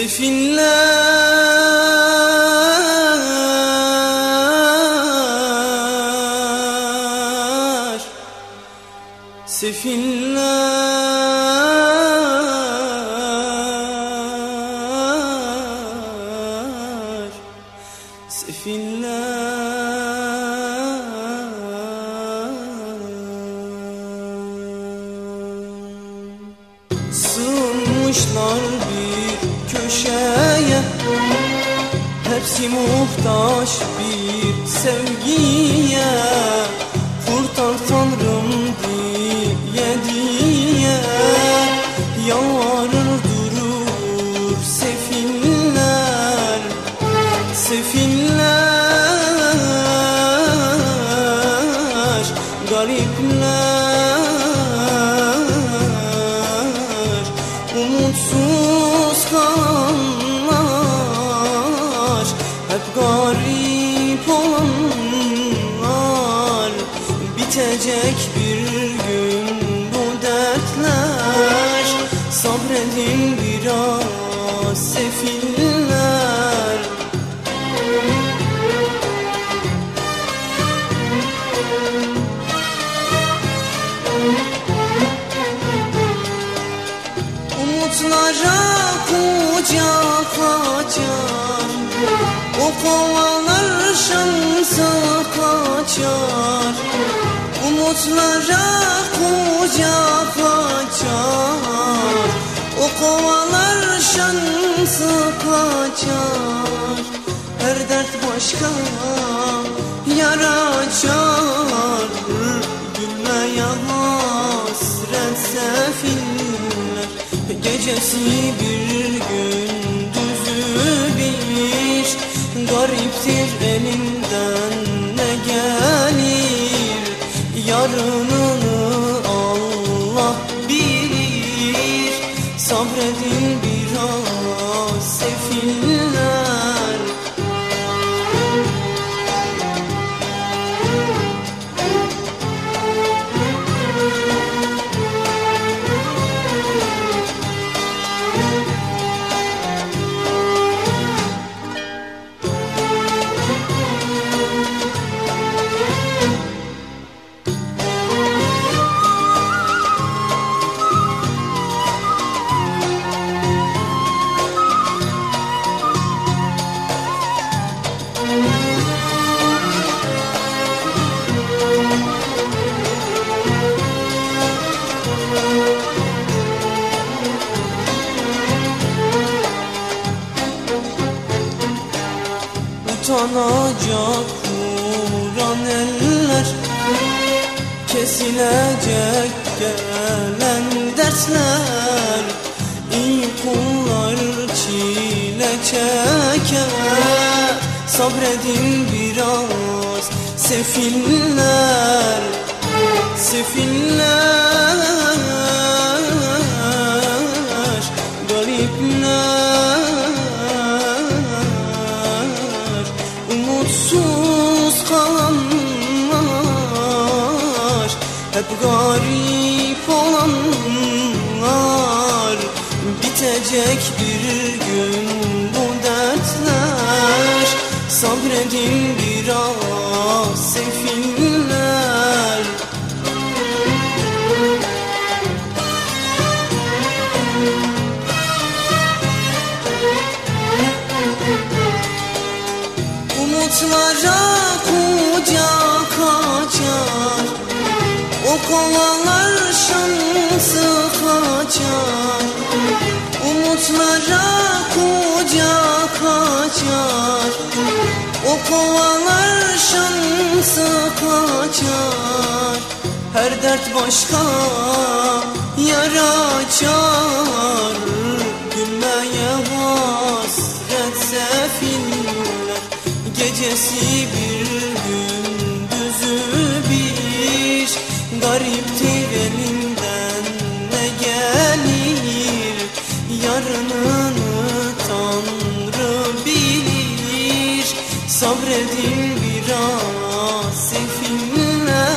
Sefinler Sefinler Sefinler Sığınmışlar Hepsi muhtaç bir sevgiye Kurtar Tanrım diye diye. Yalvarır durur sefiller Sefiller Garipler Bitecek bir gün bu dertler. Sabredin biraz sefiller. Umutlara kucak açar O kovalar şansa kaçar. Umutlara kucak açar. O kovalar şansa kaçar. Her dert başka yara açar. Gülmeye hasret sefiller. Gecesi bir gündüzü Gariptir elinden ne gelir? Yarınını Allah bilir. Sabredin Utanacak vuran eller Kesilecek gelen dersler İyi kullar çile çeker. Sabredin biraz sefiller Sefiller Hep garip olanlar. Bitecek bir gün bu dertler. Sabredin biraz sefiller. Umutlara kaçar. Umutlara kucak açar. O kovalar şansı kaçar. Her dert başka yara açar. Gülmeye hasret sefiller Gecesi bir Sabredin biraz ah, sefinler